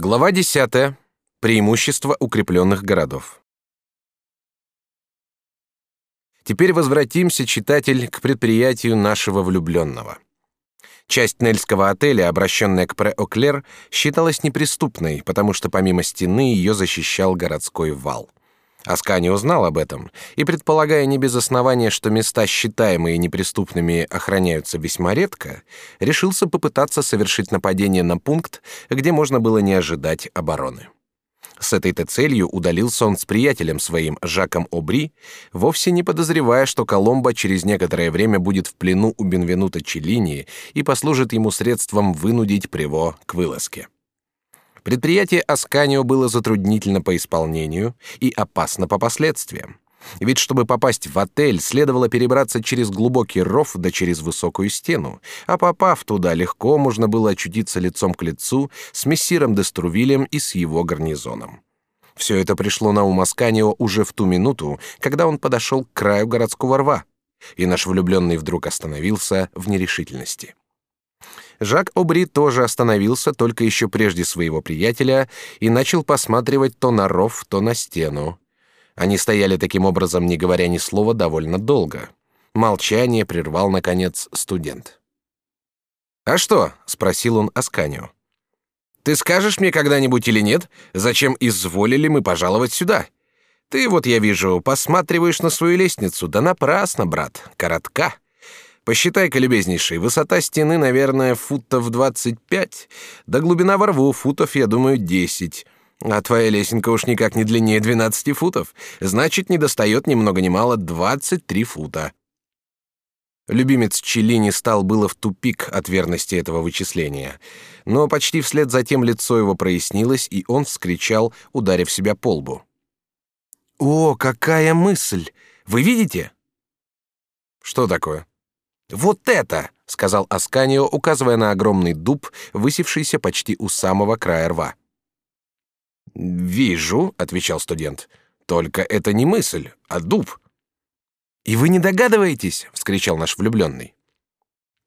Глава 10. Преимущества укрепленных городов. Теперь возвратимся, читатель, к предприятию нашего влюбленного. Часть Нельского отеля, обращенная к Пре-Оклер, считалась неприступной, потому что помимо стены ее защищал городской вал. Аскани узнал об этом и, предполагая не без основания, что места, считаемые неприступными, охраняются весьма редко, решился попытаться совершить нападение на пункт, где можно было не ожидать обороны. С этой-то целью удалился он с приятелем своим, Жаком Обри, вовсе не подозревая, что Коломбо через некоторое время будет в плену у Бенвенута Челлини и послужит ему средством вынудить Приво к вылазке. Предприятие Асканио было затруднительно по исполнению и опасно по последствиям. Ведь чтобы попасть в отель, следовало перебраться через глубокий ров да через высокую стену, а попав туда, легко можно было очутиться лицом к лицу с мессиром де Струвилем и с его гарнизоном. Все это пришло на ум Асканио уже в ту минуту, когда он подошел к краю городского рва, и наш влюбленный вдруг остановился в нерешительности. Жак Обри тоже остановился только еще прежде своего приятеля и начал посматривать то на ров, то на стену. Они стояли таким образом, не говоря ни слова, довольно долго. Молчание прервал наконец студент. А что? – спросил он Асканию. Ты скажешь мне когда-нибудь или нет, зачем изволили мы пожаловать сюда? Ты вот я вижу, посматриваешь на свою лестницу, да напрасно, брат, коротка. Посчитай-ка, любезнейший, высота стены, наверное, футов двадцать пять, да глубина во рву футов, я думаю, десять. А твоя лесенка уж никак не длиннее двенадцати футов, значит, не достает ни много ни мало двадцать три фута. Любимец Челини стал было в тупик от верности этого вычисления, но почти вслед за тем лицо его прояснилось, и он вскричал, ударив себя по лбу. «О, какая мысль! Вы видите?» «Что такое?» Вот это, сказал Асканио, указывая на огромный дуб, высевшийся почти у самого края рва. Вижу, отвечал студент. Только это не мысль, а дуб. И вы не догадываетесь, вскричал наш влюбленный.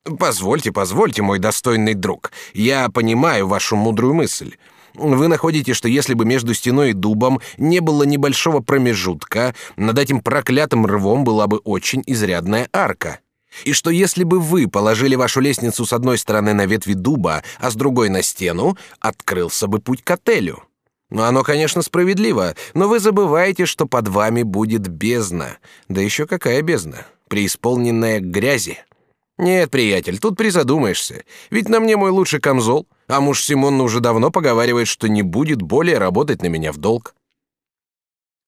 Позвольте, позвольте, мой достойный друг. Я понимаю вашу мудрую мысль. Вы находите, что если бы между стеной и дубом не было небольшого промежутка, над этим проклятым рвом была бы очень изрядная арка и что если бы вы положили вашу лестницу с одной стороны на ветви дуба, а с другой на стену, открылся бы путь к отелю. Ну, оно, конечно, справедливо, но вы забываете, что под вами будет бездна. Да еще какая бездна? Преисполненная грязи. Нет, приятель, тут призадумаешься. Ведь на мне мой лучший камзол, а муж Симон уже давно поговаривает, что не будет более работать на меня в долг.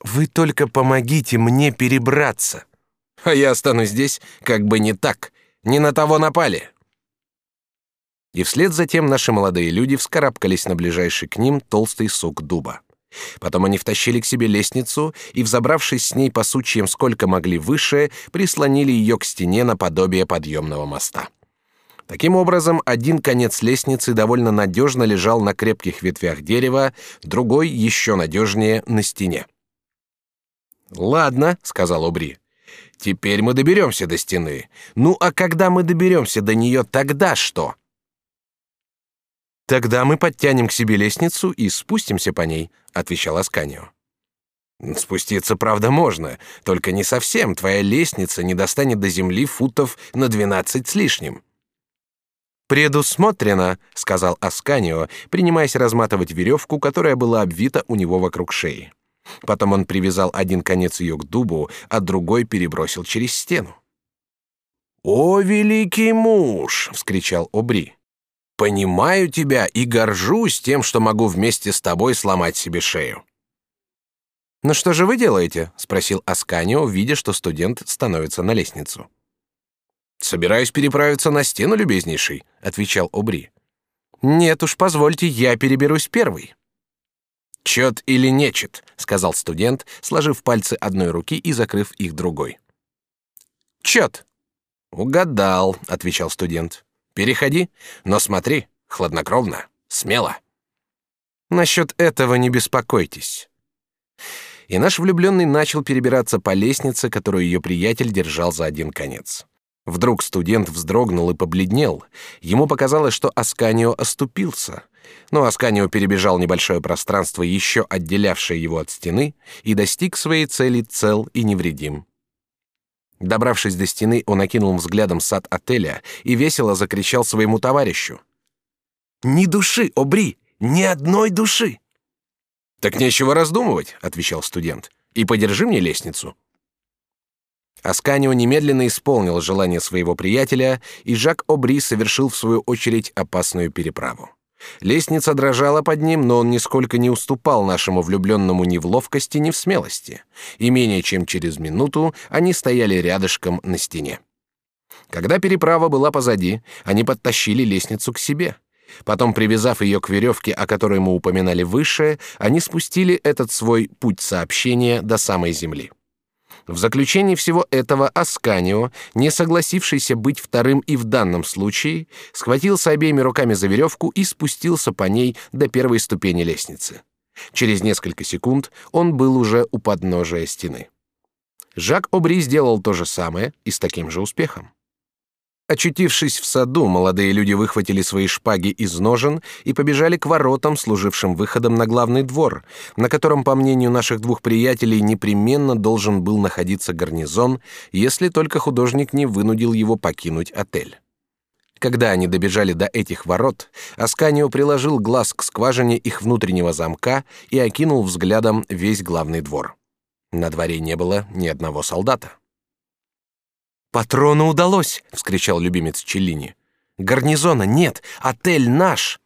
Вы только помогите мне перебраться а я останусь здесь, как бы не так, не на того напали. И вслед за тем наши молодые люди вскарабкались на ближайший к ним толстый сук дуба. Потом они втащили к себе лестницу и, взобравшись с ней по сучьям сколько могли выше, прислонили ее к стене наподобие подъемного моста. Таким образом, один конец лестницы довольно надежно лежал на крепких ветвях дерева, другой еще надежнее на стене. Ладно, сказал Обри. Теперь мы доберемся до стены. Ну а когда мы доберемся до нее, тогда что? Тогда мы подтянем к себе лестницу и спустимся по ней, отвечал Асканио. Спуститься, правда, можно, только не совсем. Твоя лестница не достанет до земли футов на двенадцать с лишним. Предусмотрено, сказал Асканио, принимаясь разматывать веревку, которая была обвита у него вокруг шеи. Потом он привязал один конец ее к дубу, а другой перебросил через стену. «О, великий муж!» — вскричал Обри. «Понимаю тебя и горжусь тем, что могу вместе с тобой сломать себе шею». «Ну что же вы делаете?» — спросил Асканио, видя, что студент становится на лестницу. «Собираюсь переправиться на стену, любезнейший», — отвечал Обри. «Нет уж, позвольте, я переберусь первый». Чет или нечет, сказал студент, сложив пальцы одной руки и закрыв их другой. Чет. Угадал, отвечал студент. Переходи, но смотри, хладнокровно, смело. Насчет этого не беспокойтесь. И наш влюбленный начал перебираться по лестнице, которую ее приятель держал за один конец. Вдруг студент вздрогнул и побледнел. Ему показалось, что Асканио оступился, но Асканио перебежал небольшое пространство, еще отделявшее его от стены, и достиг своей цели цел и невредим. Добравшись до стены, он окинул взглядом сад отеля и весело закричал своему товарищу. «Ни души, Обри! Ни одной души!» «Так нечего раздумывать», — отвечал студент. «И подержи мне лестницу». Асканио немедленно исполнил желание своего приятеля, и Жак Обри совершил в свою очередь опасную переправу. Лестница дрожала под ним, но он нисколько не уступал нашему влюбленному ни в ловкости, ни в смелости. И менее чем через минуту они стояли рядышком на стене. Когда переправа была позади, они подтащили лестницу к себе. Потом, привязав ее к веревке, о которой мы упоминали выше, они спустили этот свой путь сообщения до самой земли. В заключении всего этого Асканио, не согласившийся быть вторым и в данном случае, схватился обеими руками за веревку и спустился по ней до первой ступени лестницы. Через несколько секунд он был уже у подножия стены. Жак Обри сделал то же самое и с таким же успехом. Очутившись в саду, молодые люди выхватили свои шпаги из ножен и побежали к воротам, служившим выходом на главный двор, на котором, по мнению наших двух приятелей, непременно должен был находиться гарнизон, если только художник не вынудил его покинуть отель. Когда они добежали до этих ворот, Асканио приложил глаз к скважине их внутреннего замка и окинул взглядом весь главный двор. На дворе не было ни одного солдата. «Патрону удалось!» — вскричал любимец Челлини. «Гарнизона нет! Отель наш!»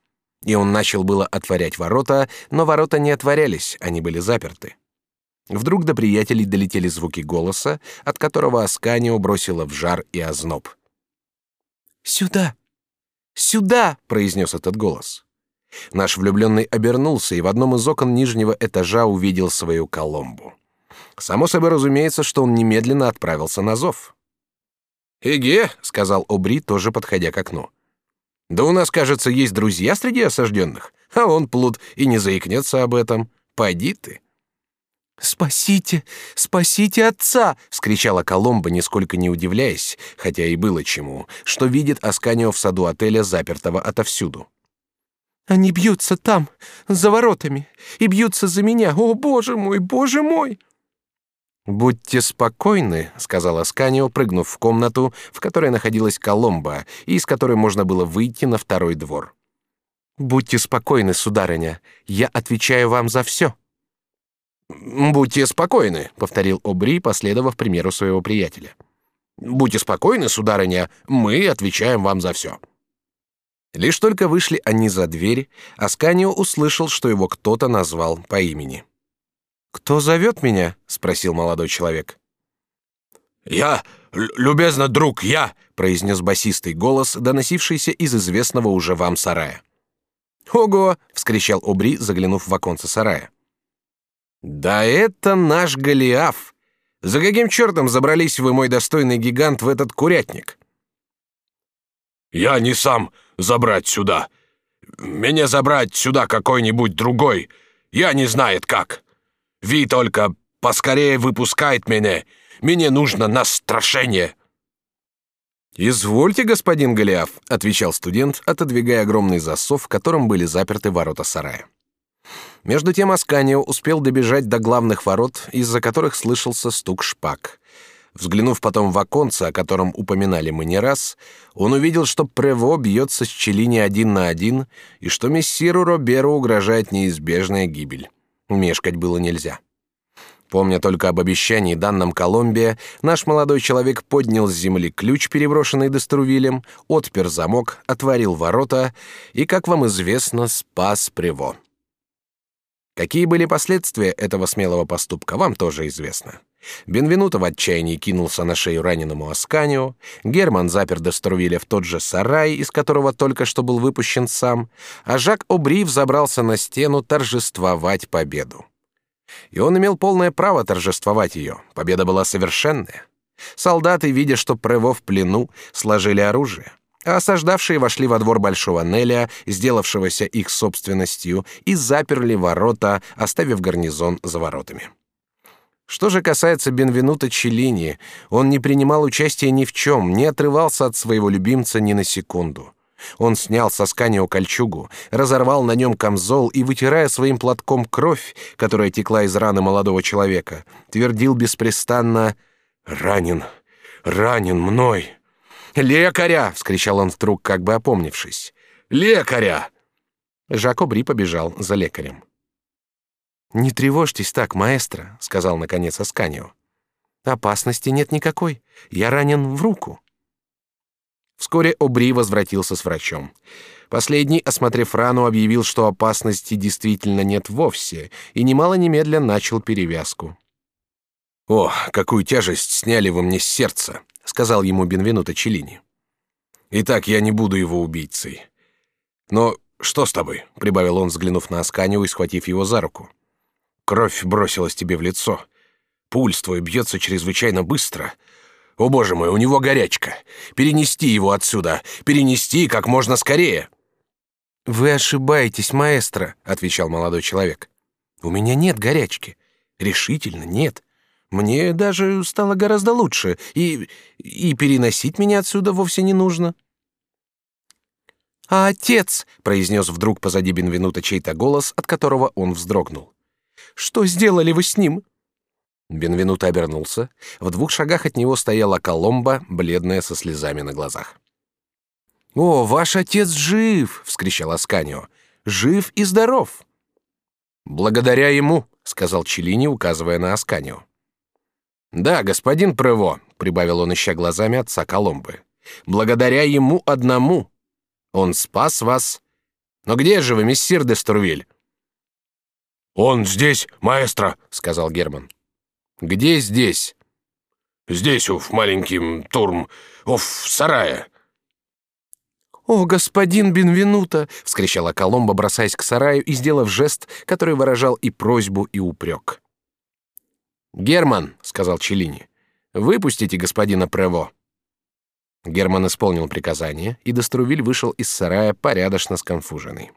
И он начал было отворять ворота, но ворота не отворялись, они были заперты. Вдруг до приятелей долетели звуки голоса, от которого Асканио бросило в жар и озноб. «Сюда! Сюда!» — произнес этот голос. Наш влюбленный обернулся и в одном из окон нижнего этажа увидел свою Коломбу. Само собой разумеется, что он немедленно отправился на зов. «Эге», — сказал Обри, тоже подходя к окну. «Да у нас, кажется, есть друзья среди осажденных, а он плут и не заикнется об этом. Пойди ты». «Спасите! Спасите отца!» — скричала Коломба, нисколько не удивляясь, хотя и было чему, что видит Асканио в саду отеля, запертого отовсюду. «Они бьются там, за воротами, и бьются за меня. О, боже мой, боже мой!» «Будьте спокойны», — сказала Асканио, прыгнув в комнату, в которой находилась Коломба, и из которой можно было выйти на второй двор. «Будьте спокойны, сударыня, я отвечаю вам за все». «Будьте спокойны», — повторил Обри, последовав примеру своего приятеля. «Будьте спокойны, сударыня, мы отвечаем вам за все». Лишь только вышли они за дверь, Асканио услышал, что его кто-то назвал по имени. «Кто зовет меня?» — спросил молодой человек. «Я, любезно, друг, я!» — произнес басистый голос, доносившийся из известного уже вам сарая. «Ого!» — вскричал Обри, заглянув в оконце сарая. «Да это наш Голиаф! За каким чертом забрались вы, мой достойный гигант, в этот курятник?» «Я не сам забрать сюда. Меня забрать сюда какой-нибудь другой. Я не знает как». Ви только поскорее выпускает меня. Мне нужно на страшение». «Извольте, господин Голиаф», — отвечал студент, отодвигая огромный засов, в котором были заперты ворота сарая. Между тем Асканио успел добежать до главных ворот, из-за которых слышался стук шпаг. Взглянув потом в оконце, о котором упоминали мы не раз, он увидел, что Прево бьется с Челини один на один, и что мессиру Роберу угрожает неизбежная гибель. Мешкать было нельзя. Помня только об обещании данном Колумбия, наш молодой человек поднял с земли ключ, переброшенный Деструвилем, отпер замок, отворил ворота и, как вам известно, спас Приво. Какие были последствия этого смелого поступка, вам тоже известно. Бенвенуто в отчаянии кинулся на шею раненому Асканио, Герман запер Деструвиля в тот же сарай, из которого только что был выпущен сам, а Жак Обри взобрался на стену торжествовать победу. И он имел полное право торжествовать ее. Победа была совершенная. Солдаты, видя, что Прево в плену, сложили оружие, а осаждавшие вошли во двор Большого Неля, сделавшегося их собственностью, и заперли ворота, оставив гарнизон за воротами. Что же касается Бенвенута Челлини, он не принимал участия ни в чем, не отрывался от своего любимца ни на секунду. Он снял со Сканио кольчугу, разорвал на нем камзол и, вытирая своим платком кровь, которая текла из раны молодого человека, твердил беспрестанно «Ранен, ранен мной!» «Лекаря!» — вскричал он вдруг, как бы опомнившись. «Лекаря!» Жако Бри побежал за лекарем. «Не тревожьтесь так, маэстро», — сказал наконец Асканио. «Опасности нет никакой. Я ранен в руку». Вскоре Обри возвратился с врачом. Последний, осмотрев рану, объявил, что опасности действительно нет вовсе, и немало немедля начал перевязку. «О, какую тяжесть сняли вы мне с сердца!» — сказал ему Бенвенуто Челлини. «Итак, я не буду его убийцей. Но что с тобой?» — прибавил он, взглянув на Асканио и схватив его за руку. «Кровь бросилась тебе в лицо. Пульс твой бьется чрезвычайно быстро. О, боже мой, у него горячка. Перенести его отсюда. Перенести как можно скорее. Вы ошибаетесь, маэстро, отвечал молодой человек. У меня нет горячки. Решительно нет. Мне даже стало гораздо лучше, и и переносить меня отсюда вовсе не нужно. А отец, произнес вдруг позади Бенвенута чей-то голос, от которого он вздрогнул. Что сделали вы с ним? Бенвенуто обернулся. В двух шагах от него стояла Коломба, бледная со слезами на глазах. «О, ваш отец жив!» — вскричал Асканио. «Жив и здоров!» «Благодаря ему», — сказал Челини, указывая на Асканио. «Да, господин Прево», — прибавил он, ища глазами отца Коломбы. «Благодаря ему одному. Он спас вас. Но где же вы, мессир де Стурвиль?» «Он здесь, маэстро», — сказал Герман. Где здесь? Здесь, уф, маленьким турм, уф, сарая. «О, господин Бенвенуто!» — вскричала Коломба, бросаясь к сараю и сделав жест, который выражал и просьбу, и упрек. «Герман!» — сказал Челини. «Выпустите господина Прево!» Герман исполнил приказание, и Дострувиль вышел из сарая порядочно сконфуженный.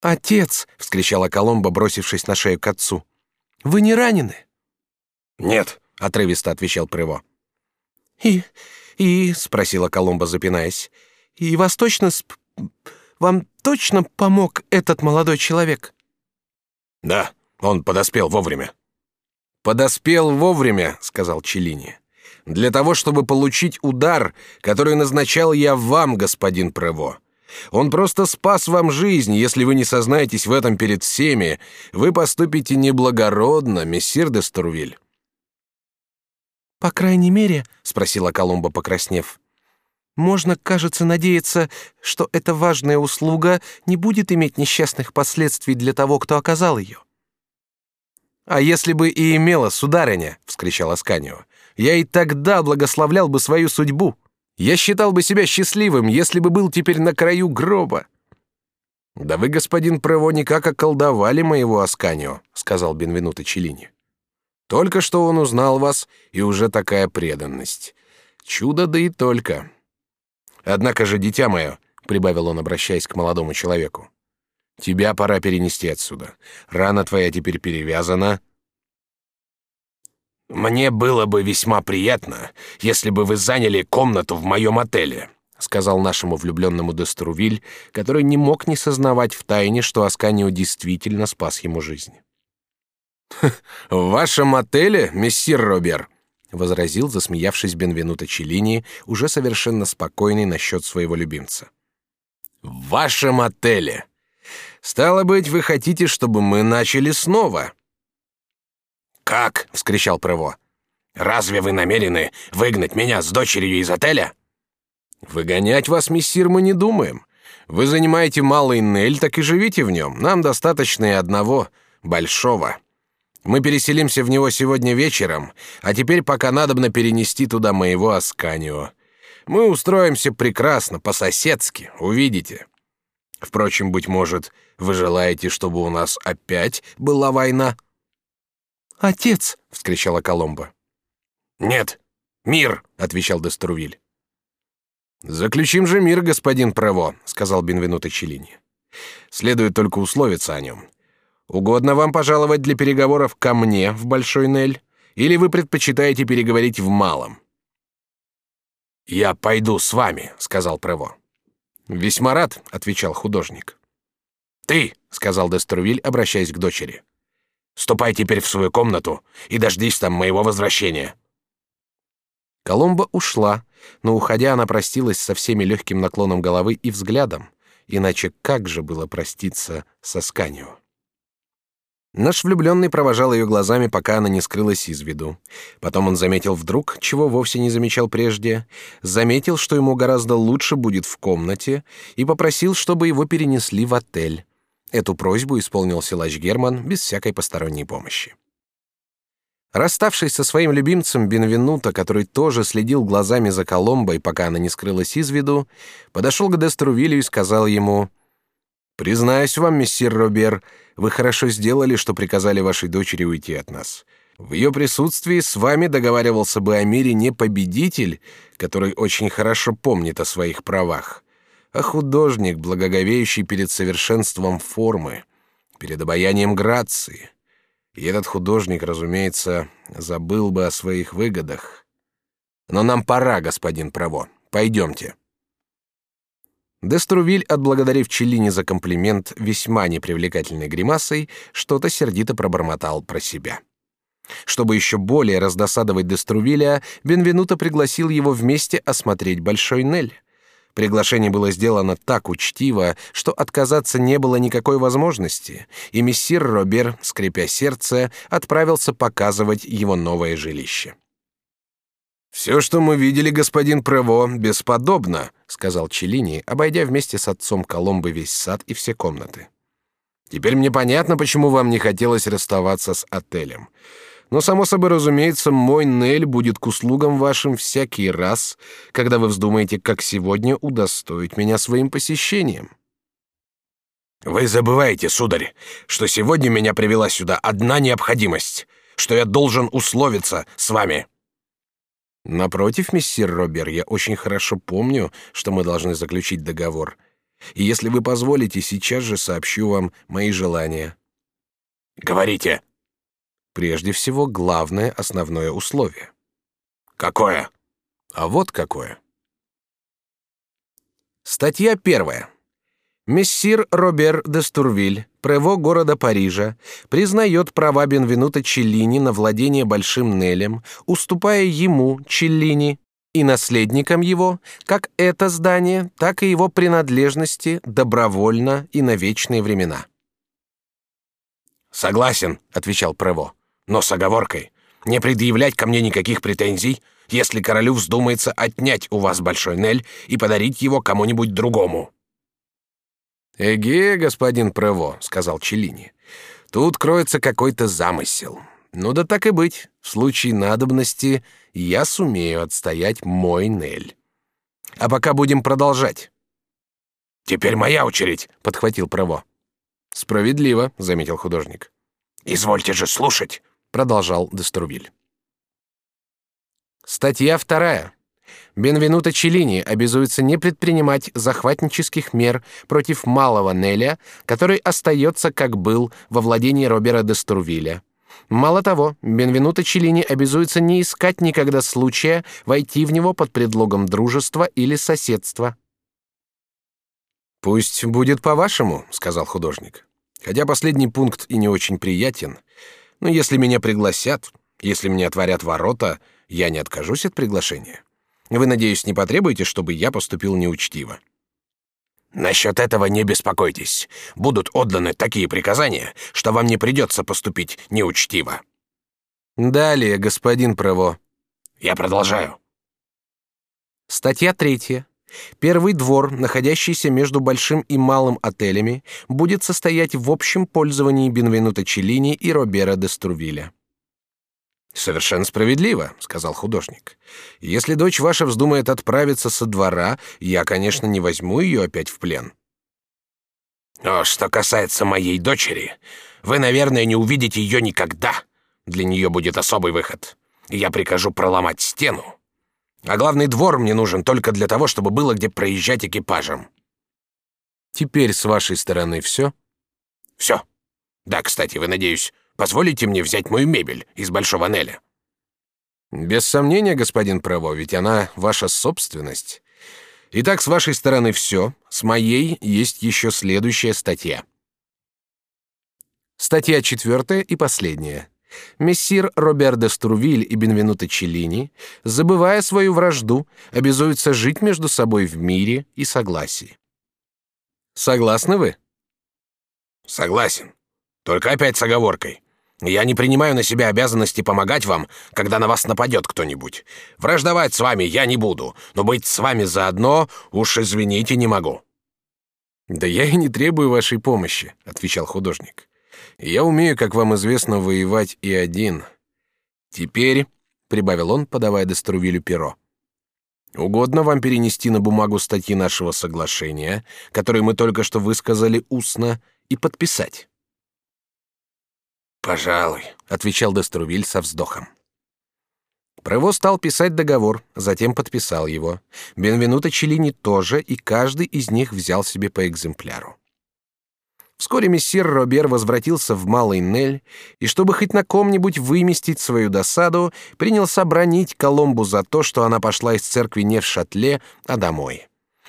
«Отец!» — вскричала Коломба, бросившись на шею к отцу. Вы не ранены? Нет, отрывисто отвечал Прево. И и спросила Коломба, запинаясь. И вас точно сп... вам точно помог этот молодой человек? Да, он подоспел вовремя. Подоспел вовремя, сказал Челини. Для того, чтобы получить удар, который назначал я вам, господин Прево. Он просто спас вам жизнь. Если вы не сознаетесь в этом перед всеми, вы поступите неблагородно, мессир де Стурвиль. По крайней мере, спросила Коломба, покраснев, можно, кажется, надеяться, что эта важная услуга не будет иметь несчастных последствий для того, кто оказал ее. А если бы и имела, сударыня, вскричал Асканио, я и тогда благословлял бы свою судьбу. Я считал бы себя счастливым, если бы был теперь на краю гроба. Да вы, господин Прево, никак околдовали моего Асканио, сказал Бенвенуто Челини. Только что он узнал вас, и уже такая преданность. Чудо да и только. Однако же, дитя мое, прибавил он, обращаясь к молодому человеку, тебя пора перенести отсюда. Рана твоя теперь перевязана, «Мне было бы весьма приятно, если бы вы заняли комнату в моем отеле», сказал нашему влюбленному Деструвиль, который не мог не сознавать в тайне, что Асканио действительно спас ему жизнь. «В вашем отеле, мессир Робер?» — возразил, засмеявшись Бенвенуто Челлини, уже совершенно спокойный насчет своего любимца. «В вашем отеле! Стало быть, вы хотите, чтобы мы начали снова?» «Как?» — вскричал Прево. «Разве вы намерены выгнать меня с дочерью из отеля?» «Выгонять вас, мессир, мы не думаем. Вы занимаете малый Нель, так и живите в нем. Нам достаточно и одного, большого. Мы переселимся в него сегодня вечером, а теперь пока надобно перенести туда моего Асканио. Мы устроимся прекрасно, по-соседски, увидите. Впрочем, быть может, вы желаете, чтобы у нас опять была война?» «Отец!» — вскричала Коломба. «Нет, мир!» — отвечал Деструвиль. «Заключим же мир, господин Право», — сказал Бенвенуто Челлини. «Следует только условиться о нем. Угодно вам пожаловать для переговоров ко мне в Большой Нель, или вы предпочитаете переговорить в Малом?» «Я пойду с вами», — сказал Прево. «Весьма рад», — отвечал художник. «Ты», — сказал Деструвиль, обращаясь к дочери, — «ступай теперь в свою комнату и дождись там моего возвращения». Коломба ушла, но, уходя, она простилась со всеми легким наклоном головы и взглядом, иначе как же было проститься со Сканио? Наш влюбленный провожал ее глазами, пока она не скрылась из виду. Потом он заметил вдруг, чего вовсе не замечал прежде, заметил, что ему гораздо лучше будет в комнате, и попросил, чтобы его перенесли в отель. Эту просьбу исполнил силач Герман без всякой посторонней помощи. Расставшись со своим любимцем Бенвенуто, который тоже следил глазами за Коломбой, пока она не скрылась из виду, подошел к Деструвилю и сказал ему: "Признаюсь вам, месье Робер, вы хорошо сделали, что приказали вашей дочери уйти от нас. В ее присутствии с вами договаривался бы о мире не победитель, который очень хорошо помнит о своих правах, а художник, благоговеющий перед совершенством формы, перед обаянием грации." И этот художник, разумеется, забыл бы о своих выгодах. Но нам пора, господин Право. Пойдемте. Деструвиль, отблагодарив Челлини за комплимент весьма непривлекательной гримасой, что-то сердито пробормотал про себя. Чтобы еще более раздосадовать Деструвиля, Бенвенуто пригласил его вместе осмотреть Большой Нель. Приглашение было сделано так учтиво, что отказаться не было никакой возможности, и мессир Робер, скрипя сердце, отправился показывать его новое жилище. «Все, что мы видели, господин Прево, бесподобно», — сказал Челлини, обойдя вместе с отцом Коломбы весь сад и все комнаты. «Теперь мне понятно, почему вам не хотелось расставаться с отелем. Но, само собой разумеется, мой Нель будет к услугам вашим всякий раз, когда вы вздумаете, как сегодня, удостоить меня своим посещением». «Вы забываете, сударь, что сегодня меня привела сюда одна необходимость, что я должен условиться с вами». «Напротив, мессир Робер, я очень хорошо помню, что мы должны заключить договор. И если вы позволите, сейчас же сообщу вам мои желания». «Говорите», Прежде всего, главное основное условие. Какое? А вот какое. Статья первая. Мессир Робер де Стурвиль, прево города Парижа, признает права Бенвенута Челлини на владение Большим Нелем, уступая ему, Челлини, и наследникам его, как это здание, так и его принадлежности добровольно и на вечные времена. «Согласен», — отвечал Прево но с оговоркой не предъявлять ко мне никаких претензий, если королю вздумается отнять у вас большой Нель и подарить его кому-нибудь другому. Эге, господин Прево, сказал Челини. Тут кроется какой-то замысел. Ну да так и быть. В случае надобности я сумею отстоять мой Нель. А пока будем продолжать. Теперь моя очередь, подхватил Прево. Справедливо, заметил художник. Извольте же слушать продолжал Деструвиль. Статья вторая. Бенвенуто Челлини обязуется не предпринимать захватнических мер против малого Неля, который остается, как был, во владении Робера де Струвиля. Мало того, Бенвенуто Челлини обязуется не искать никогда случая войти в него под предлогом дружества или соседства. «Пусть будет по-вашему», — сказал художник. «Хотя последний пункт и не очень приятен, но если меня пригласят, если мне отворят ворота, я не откажусь от приглашения. Вы, надеюсь, не потребуете, чтобы я поступил неучтиво. Насчет этого не беспокойтесь. Будут отданы такие приказания, что вам не придется поступить неучтиво. Далее, господин Право. Я продолжаю. Статья третья. Первый двор, находящийся между большим и малым отелями, будет состоять в общем пользовании Бенвенуто Челлини и Робера де Струвиля. Совершенно справедливо, сказал художник. Если дочь ваша вздумает отправиться со двора, я, конечно, не возьму ее опять в плен. Но что касается моей дочери, вы, наверное, не увидите ее никогда. Для нее будет особый выход. Я прикажу проломать стену а главный двор мне нужен только для того, чтобы было где проезжать экипажем. Теперь с вашей стороны все? Все. Да, кстати, вы, надеюсь, позволите мне взять мою мебель из Большого Неля? Без сомнения, господин Право, ведь она ваша собственность. Итак, с вашей стороны все. С моей есть еще следующая статья. Статья четвертая и последняя. Мессир Робер де Струвиль и Бенвенуто Челлини, забывая свою вражду, обязуются жить между собой в мире и согласии. Согласны вы? Согласен. Только опять с оговоркой. Я не принимаю на себя обязанности помогать вам, когда на вас нападет кто-нибудь. Враждовать с вами я не буду, но быть с вами заодно, уж извините, не могу». «Да я и не требую вашей помощи», — отвечал художник. «Я умею, как вам известно, воевать и один. Теперь», — прибавил он, подавая Деструвилю перо, «угодно вам перенести на бумагу статьи нашего соглашения, которые мы только что высказали устно, и подписать». «Пожалуй», — отвечал Деструвиль со вздохом. Прево стал писать договор, затем подписал его. Бенвенуто Челлини тоже, и каждый из них взял себе по экземпляру. Вскоре мессир Робер возвратился в Малый Нель, и чтобы хоть на ком-нибудь выместить свою досаду, принялся бронить Коломбу за то, что она пошла из церкви не в шатле, а домой.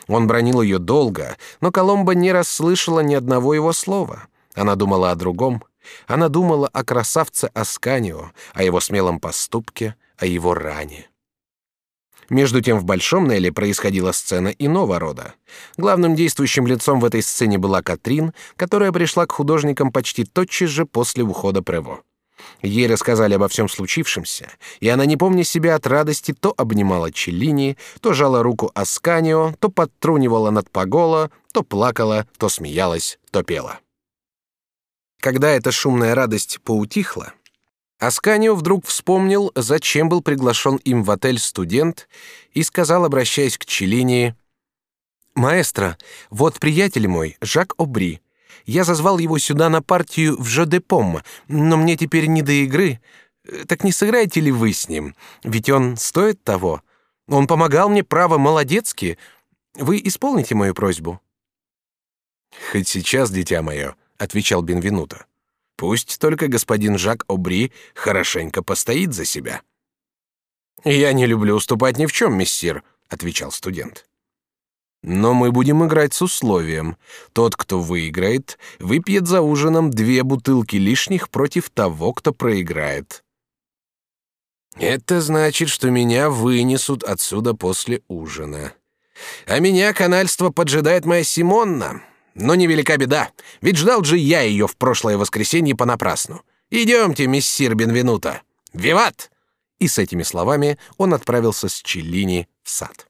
Он бронил ее долго, но Коломба не расслышала ни одного его слова. Она думала о другом, она думала о красавце Асканио, о его смелом поступке, о его ране. Между тем в Большом Неле происходила сцена иного рода. Главным действующим лицом в этой сцене была Катрин, которая пришла к художникам почти тотчас же после ухода Прево. Ей рассказали обо всем случившемся, и она, не помня себя от радости, то обнимала Челлини, то жала руку Асканио, то подтрунивала над Паголо, то плакала, то смеялась, то пела. Когда эта шумная радость поутихла, Асканио вдруг вспомнил, зачем был приглашен им в отель студент, и сказал, обращаясь к Челлини, «Маэстро, вот приятель мой, Жак Обри. Я зазвал его сюда на партию в Жо-де-Пом, но мне теперь не до игры. Так не сыграете ли вы с ним? Ведь он стоит того. Он помогал мне, право, молодецки. Вы исполните мою просьбу?» «Хоть сейчас, дитя мое», отвечал Бенвенуто. Пусть только господин Жак Обри хорошенько постоит за себя. Я не люблю уступать ни в чем, мессир, отвечал студент. Но мы будем играть с условием: тот, кто выиграет, выпьет за ужином две бутылки лишних против того, кто проиграет. Это значит, что меня вынесут отсюда после ужина. А меня канальство поджидает моя Симонна. Но невелика беда, ведь ждал же я ее в прошлое воскресенье понапрасну. Идемте, мессир Бенвенуто. Виват!» И с этими словами он отправился с Челлини в сад.